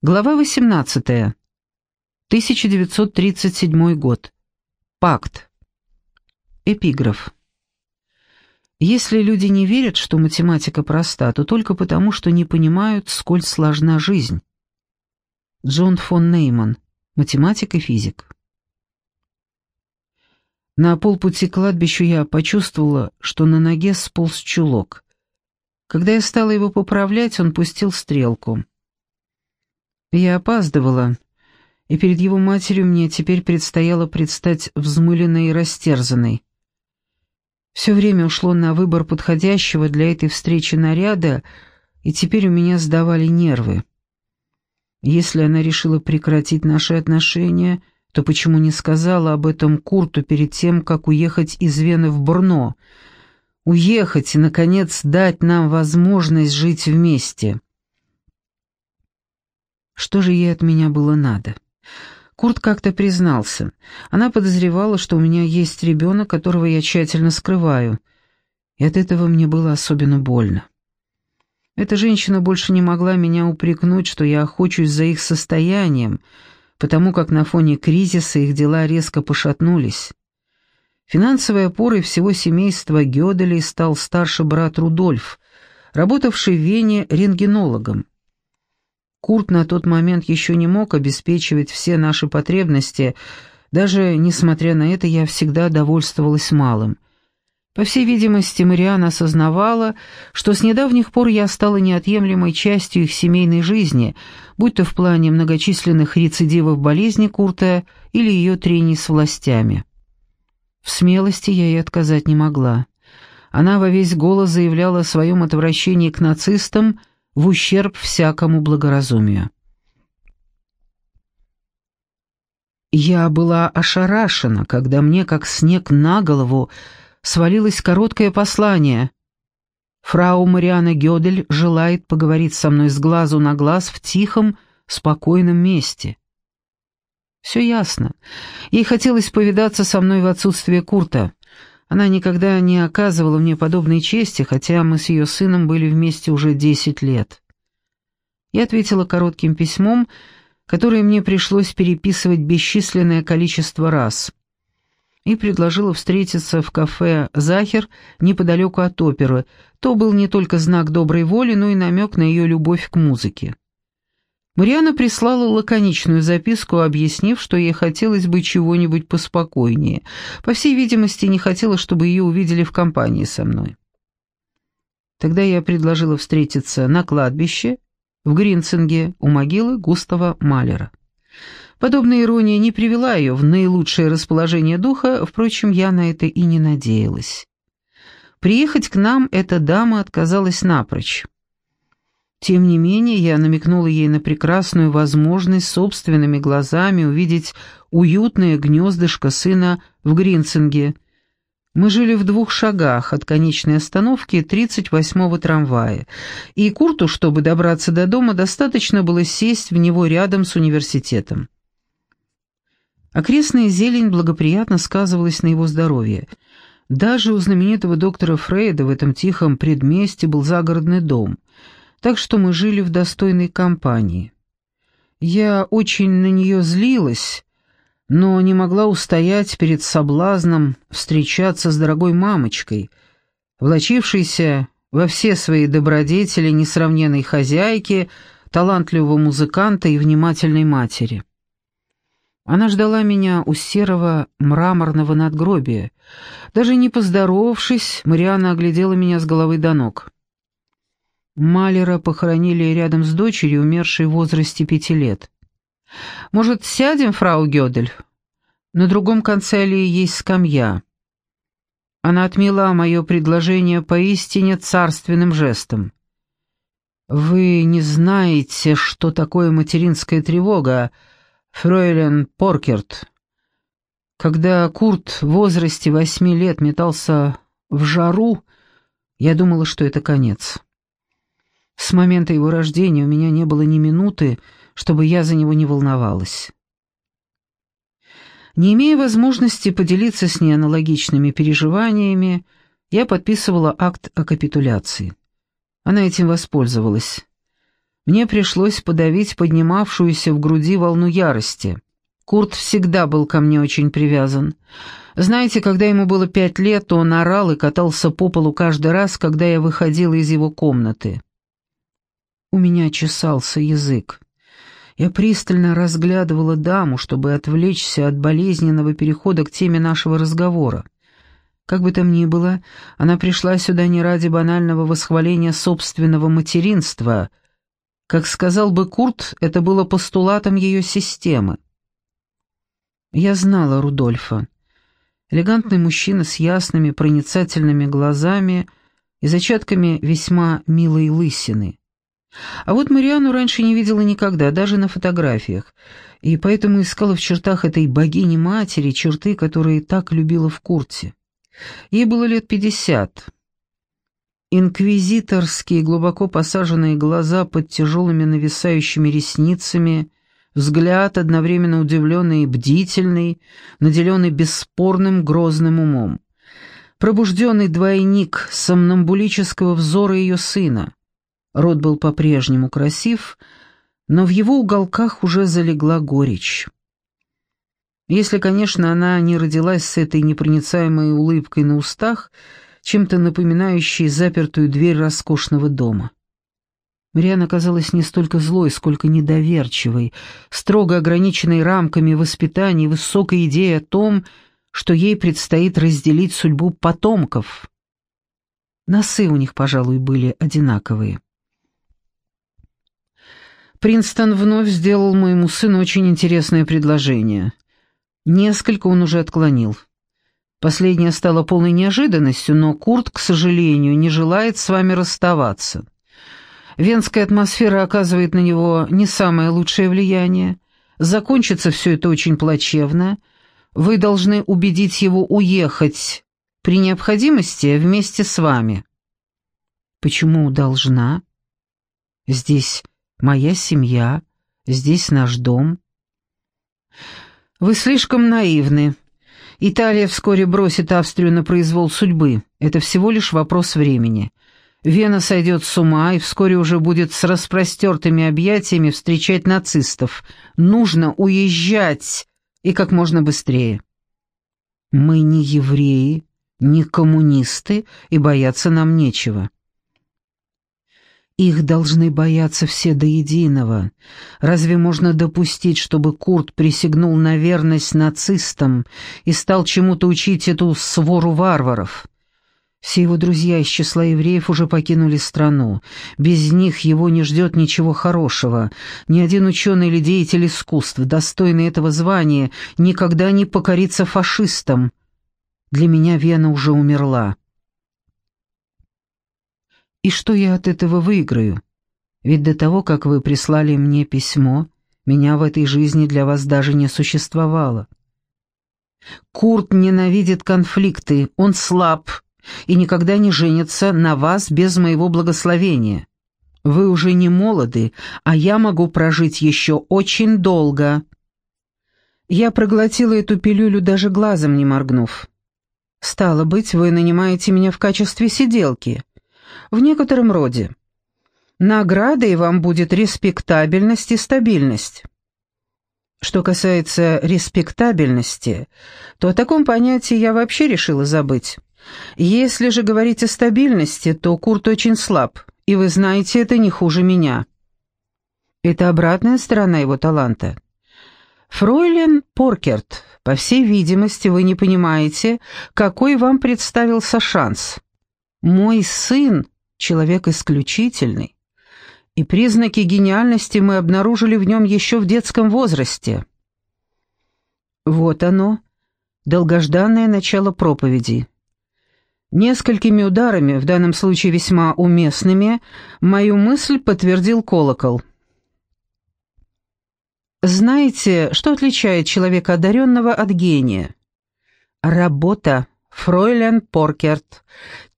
Глава 18. 1937 год. Пакт. Эпиграф. Если люди не верят, что математика проста, то только потому, что не понимают, сколь сложна жизнь. Джон фон Нейман. Математик и физик. На полпути к кладбищу я почувствовала, что на ноге сполз чулок. Когда я стала его поправлять, он пустил стрелку. Я опаздывала, и перед его матерью мне теперь предстояло предстать взмыленной и растерзанной. Все время ушло на выбор подходящего для этой встречи наряда, и теперь у меня сдавали нервы. Если она решила прекратить наши отношения, то почему не сказала об этом Курту перед тем, как уехать из Вены в Брно? Уехать и, наконец, дать нам возможность жить вместе. Что же ей от меня было надо? Курт как-то признался. Она подозревала, что у меня есть ребенок, которого я тщательно скрываю. И от этого мне было особенно больно. Эта женщина больше не могла меня упрекнуть, что я охочусь за их состоянием, потому как на фоне кризиса их дела резко пошатнулись. Финансовой опорой всего семейства Гёделей стал старший брат Рудольф, работавший в Вене рентгенологом. Курт на тот момент еще не мог обеспечивать все наши потребности, даже несмотря на это я всегда довольствовалась малым. По всей видимости, Мариана осознавала, что с недавних пор я стала неотъемлемой частью их семейной жизни, будь то в плане многочисленных рецидивов болезни Курта или ее трений с властями. В смелости я ей отказать не могла. Она во весь голос заявляла о своем отвращении к нацистам в ущерб всякому благоразумию. Я была ошарашена, когда мне, как снег на голову, свалилось короткое послание. Фрау Мариана Гёдель желает поговорить со мной с глазу на глаз в тихом, спокойном месте. Все ясно. Ей хотелось повидаться со мной в отсутствие Курта. Она никогда не оказывала мне подобной чести, хотя мы с ее сыном были вместе уже десять лет. Я ответила коротким письмом, которое мне пришлось переписывать бесчисленное количество раз, и предложила встретиться в кафе «Захер» неподалеку от оперы. То был не только знак доброй воли, но и намек на ее любовь к музыке. Мариана прислала лаконичную записку, объяснив, что ей хотелось бы чего-нибудь поспокойнее. По всей видимости, не хотела, чтобы ее увидели в компании со мной. Тогда я предложила встретиться на кладбище в Гринцинге у могилы Густава Малера. Подобная ирония не привела ее в наилучшее расположение духа, впрочем, я на это и не надеялась. Приехать к нам эта дама отказалась напрочь. Тем не менее, я намекнула ей на прекрасную возможность собственными глазами увидеть уютное гнездышко сына в Гринцинге. Мы жили в двух шагах от конечной остановки 38-го трамвая, и Курту, чтобы добраться до дома, достаточно было сесть в него рядом с университетом. Окрестная зелень благоприятно сказывалась на его здоровье. Даже у знаменитого доктора Фрейда в этом тихом предместе был загородный дом — так что мы жили в достойной компании. Я очень на нее злилась, но не могла устоять перед соблазном встречаться с дорогой мамочкой, влачившейся во все свои добродетели несравненной хозяйки, талантливого музыканта и внимательной матери. Она ждала меня у серого мраморного надгробия. Даже не поздоровавшись, Мариана оглядела меня с головы до ног. Малера похоронили рядом с дочерью, умершей в возрасте пяти лет. «Может, сядем, фрау Гёдель? На другом конце аллеи есть скамья». Она отмела мое предложение поистине царственным жестом. «Вы не знаете, что такое материнская тревога, фройлен Поркерт. Когда Курт в возрасте восьми лет метался в жару, я думала, что это конец». С момента его рождения у меня не было ни минуты, чтобы я за него не волновалась. Не имея возможности поделиться с ней аналогичными переживаниями, я подписывала акт о капитуляции. Она этим воспользовалась. Мне пришлось подавить поднимавшуюся в груди волну ярости. Курт всегда был ко мне очень привязан. Знаете, когда ему было пять лет, он орал и катался по полу каждый раз, когда я выходила из его комнаты. У меня чесался язык. Я пристально разглядывала даму, чтобы отвлечься от болезненного перехода к теме нашего разговора. Как бы там ни было, она пришла сюда не ради банального восхваления собственного материнства. Как сказал бы Курт, это было постулатом ее системы. Я знала Рудольфа. Элегантный мужчина с ясными проницательными глазами и зачатками весьма милой лысины. А вот Мариану раньше не видела никогда, даже на фотографиях, и поэтому искала в чертах этой богини-матери черты, которые так любила в Курте. Ей было лет пятьдесят. Инквизиторские глубоко посаженные глаза под тяжелыми нависающими ресницами, взгляд одновременно удивленный и бдительный, наделенный бесспорным грозным умом. Пробужденный двойник сомнамбулического взора ее сына. Рот был по-прежнему красив, но в его уголках уже залегла горечь. Если, конечно, она не родилась с этой непроницаемой улыбкой на устах, чем-то напоминающей запертую дверь роскошного дома. Мариана казалась не столько злой, сколько недоверчивой, строго ограниченной рамками воспитания и высокой идеей о том, что ей предстоит разделить судьбу потомков. Носы у них, пожалуй, были одинаковые. Принстон вновь сделал моему сыну очень интересное предложение — Несколько он уже отклонил. Последнее стало полной неожиданностью, но Курт, к сожалению, не желает с вами расставаться. Венская атмосфера оказывает на него не самое лучшее влияние. Закончится все это очень плачевно. Вы должны убедить его уехать при необходимости вместе с вами. Почему должна? Здесь моя семья, здесь наш дом. «Вы слишком наивны. Италия вскоре бросит Австрию на произвол судьбы. Это всего лишь вопрос времени. Вена сойдет с ума и вскоре уже будет с распростертыми объятиями встречать нацистов. Нужно уезжать, и как можно быстрее». «Мы не евреи, не коммунисты, и бояться нам нечего». Их должны бояться все до единого. Разве можно допустить, чтобы Курт присягнул на верность нацистам и стал чему-то учить эту свору варваров? Все его друзья из числа евреев уже покинули страну. Без них его не ждет ничего хорошего. Ни один ученый или деятель искусств, достойный этого звания, никогда не покорится фашистам. Для меня Вена уже умерла. И что я от этого выиграю? Ведь до того, как вы прислали мне письмо, меня в этой жизни для вас даже не существовало. Курт ненавидит конфликты, он слаб и никогда не женится на вас без моего благословения. Вы уже не молоды, а я могу прожить еще очень долго. Я проглотила эту пилюлю, даже глазом не моргнув. Стало быть, вы нанимаете меня в качестве сиделки в некотором роде. Наградой вам будет респектабельность и стабильность. Что касается респектабельности, то о таком понятии я вообще решила забыть. Если же говорить о стабильности, то Курт очень слаб, и вы знаете это не хуже меня. Это обратная сторона его таланта. Фройлен Поркерт, по всей видимости, вы не понимаете, какой вам представился шанс. Мой сын человек исключительный, и признаки гениальности мы обнаружили в нем еще в детском возрасте. Вот оно, долгожданное начало проповеди. Несколькими ударами, в данном случае весьма уместными, мою мысль подтвердил колокол. Знаете, что отличает человека одаренного от гения? Работа, фройлен Поркерт,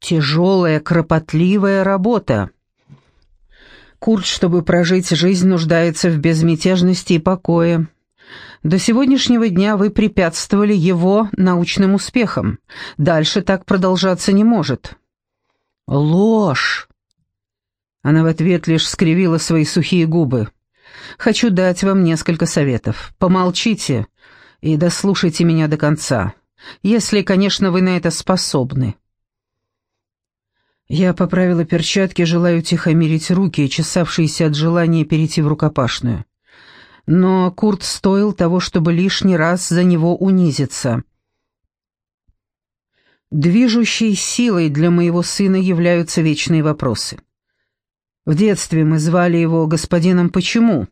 Тяжелая, кропотливая работа. Курт, чтобы прожить жизнь, нуждается в безмятежности и покое. До сегодняшнего дня вы препятствовали его научным успехам. Дальше так продолжаться не может. Ложь. Она в ответ лишь скривила свои сухие губы. «Хочу дать вам несколько советов. Помолчите и дослушайте меня до конца, если, конечно, вы на это способны». Я поправила перчатки, желая утихомирить руки, чесавшиеся от желания перейти в рукопашную. Но Курт стоил того, чтобы лишний раз за него унизиться. Движущей силой для моего сына являются вечные вопросы. В детстве мы звали его господином «почему?»,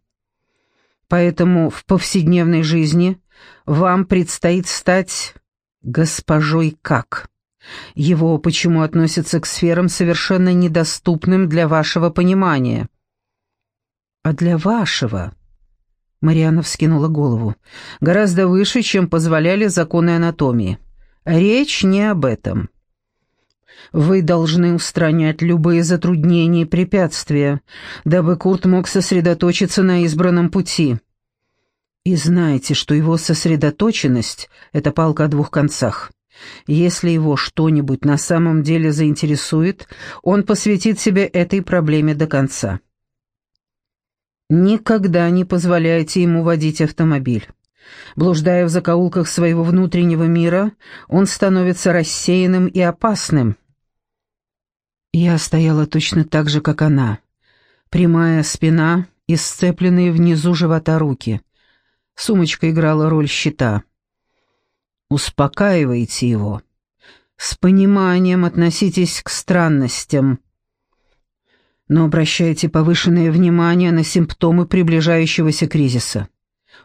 поэтому в повседневной жизни вам предстоит стать госпожой «как?». Его почему относится к сферам, совершенно недоступным для вашего понимания. А для вашего... Марианна вскинула голову. «Гораздо выше, чем позволяли законы анатомии. Речь не об этом. Вы должны устранять любые затруднения и препятствия, дабы Курт мог сосредоточиться на избранном пути. И знайте, что его сосредоточенность — это палка о двух концах. Если его что-нибудь на самом деле заинтересует, он посвятит себя этой проблеме до конца. Никогда не позволяйте ему водить автомобиль. Блуждая в закоулках своего внутреннего мира, он становится рассеянным и опасным. Я стояла точно так же, как она. Прямая спина и сцепленные внизу живота руки. Сумочка играла роль щита. Успокаивайте его. С пониманием относитесь к странностям. Но обращайте повышенное внимание на симптомы приближающегося кризиса.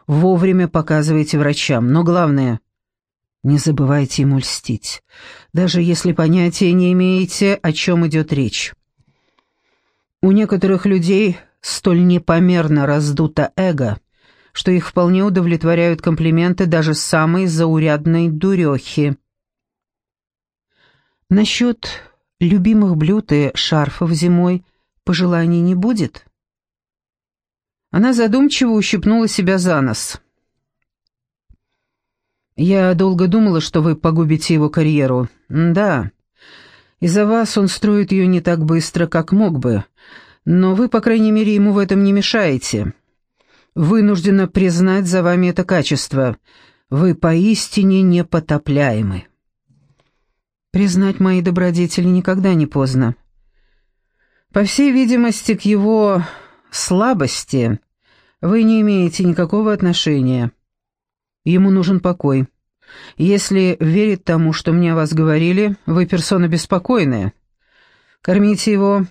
Вовремя показывайте врачам, но главное — не забывайте ему льстить, даже если понятия не имеете, о чем идет речь. У некоторых людей столь непомерно раздуто эго — что их вполне удовлетворяют комплименты даже самой заурядной дурехи. Насчет любимых блюд и шарфов зимой пожеланий не будет? Она задумчиво ущипнула себя за нос. «Я долго думала, что вы погубите его карьеру. Да, из-за вас он строит ее не так быстро, как мог бы, но вы, по крайней мере, ему в этом не мешаете вынуждена признать за вами это качество. Вы поистине непотопляемы. Признать мои добродетели никогда не поздно. По всей видимости, к его слабости вы не имеете никакого отношения. Ему нужен покой. Если верить тому, что мне о вас говорили, вы персона беспокойная. Кормите его,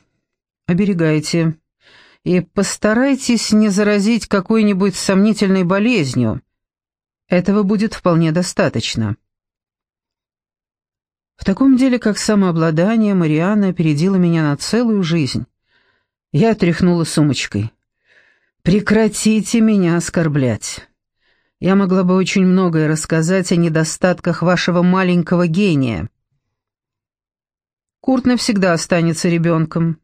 оберегайте, и постарайтесь не заразить какой-нибудь сомнительной болезнью. Этого будет вполне достаточно. В таком деле, как самообладание, Марианна опередила меня на целую жизнь. Я тряхнула сумочкой. «Прекратите меня оскорблять. Я могла бы очень многое рассказать о недостатках вашего маленького гения». Курт навсегда останется ребенком.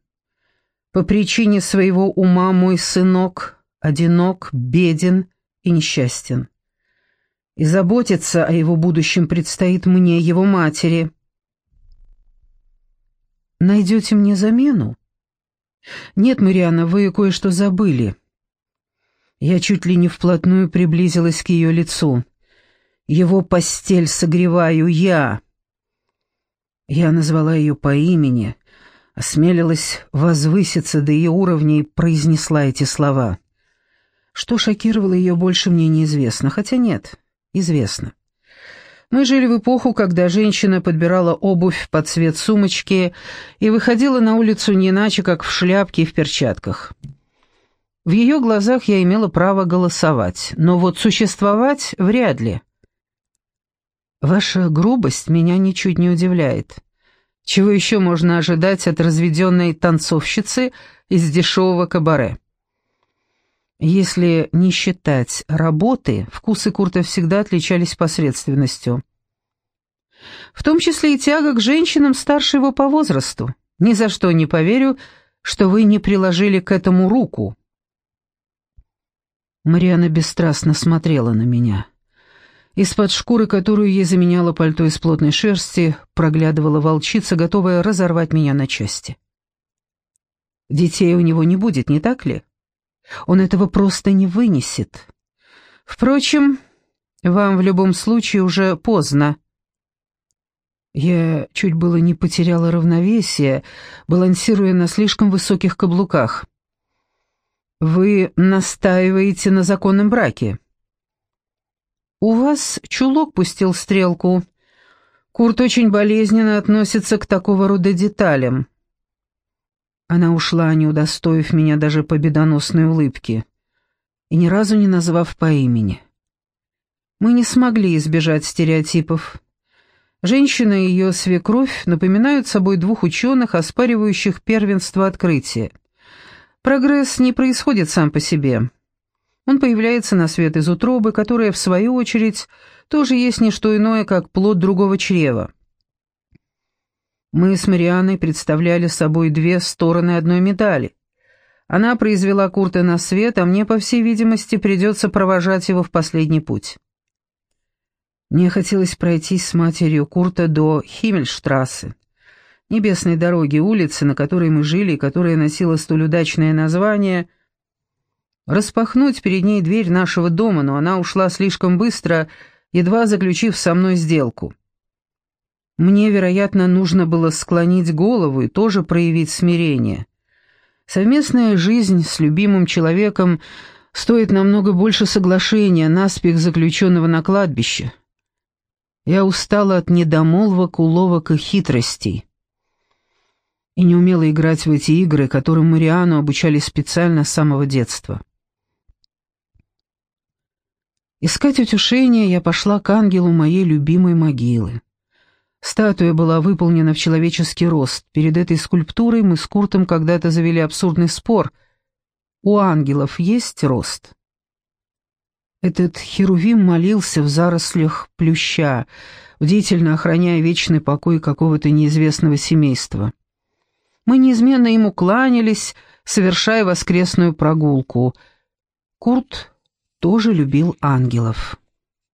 По причине своего ума мой сынок одинок, беден и несчастен. И заботиться о его будущем предстоит мне, его матери. Найдете мне замену? Нет, Мариана, вы кое-что забыли. Я чуть ли не вплотную приблизилась к ее лицу. Его постель согреваю я. Я назвала ее по имени, осмелилась возвыситься до ее уровня и произнесла эти слова. Что шокировало ее больше, мне неизвестно, хотя нет, известно. Мы жили в эпоху, когда женщина подбирала обувь под цвет сумочки и выходила на улицу не иначе, как в шляпке и в перчатках. В ее глазах я имела право голосовать, но вот существовать вряд ли. Ваша грубость меня ничуть не удивляет. Чего еще можно ожидать от разведенной танцовщицы из дешевого кабаре? Если не считать работы, вкусы Курта всегда отличались посредственностью. В том числе и тяга к женщинам старше его по возрасту. Ни за что не поверю, что вы не приложили к этому руку. Мариана бесстрастно смотрела на меня. Из-под шкуры, которую ей заменяло пальто из плотной шерсти, проглядывала волчица, готовая разорвать меня на части. Детей у него не будет, не так ли? Он этого просто не вынесет. Впрочем, вам в любом случае уже поздно. Я чуть было не потеряла равновесие, балансируя на слишком высоких каблуках. Вы настаиваете на законном браке. У вас чулок пустил стрелку. Курт очень болезненно относится к такого рода деталям. Она ушла, не удостоив меня даже победоносной улыбки, и ни разу не назвав по имени. Мы не смогли избежать стереотипов. Женщина и ее свекровь напоминают собой двух ученых, оспаривающих первенство открытия. Прогресс не происходит сам по себе. Он появляется на свет из утробы, которая, в свою очередь, тоже есть не что иное, как плод другого чрева. Мы с Марианой представляли собой две стороны одной медали. Она произвела Курта на свет, а мне, по всей видимости, придется провожать его в последний путь. Мне хотелось пройтись с матерью Курта до Химмельштрассе, небесной дороги, улицы, на которой мы жили и которая носила столь удачное название, распахнуть перед ней дверь нашего дома, но она ушла слишком быстро, едва заключив со мной сделку. Мне, вероятно, нужно было склонить голову и тоже проявить смирение. Совместная жизнь с любимым человеком стоит намного больше соглашения, наспех заключенного на кладбище. Я устала от недомолвок, уловок и хитростей. И не умела играть в эти игры, которым Мариану обучали специально с самого детства. Искать утешения я пошла к ангелу моей любимой могилы. Статуя была выполнена в человеческий рост. Перед этой скульптурой мы с Куртом когда-то завели абсурдный спор. У ангелов есть рост? Этот херувим молился в зарослях плюща, бдительно охраняя вечный покой какого-то неизвестного семейства. Мы неизменно ему кланялись, совершая воскресную прогулку. Курт тоже любил ангелов.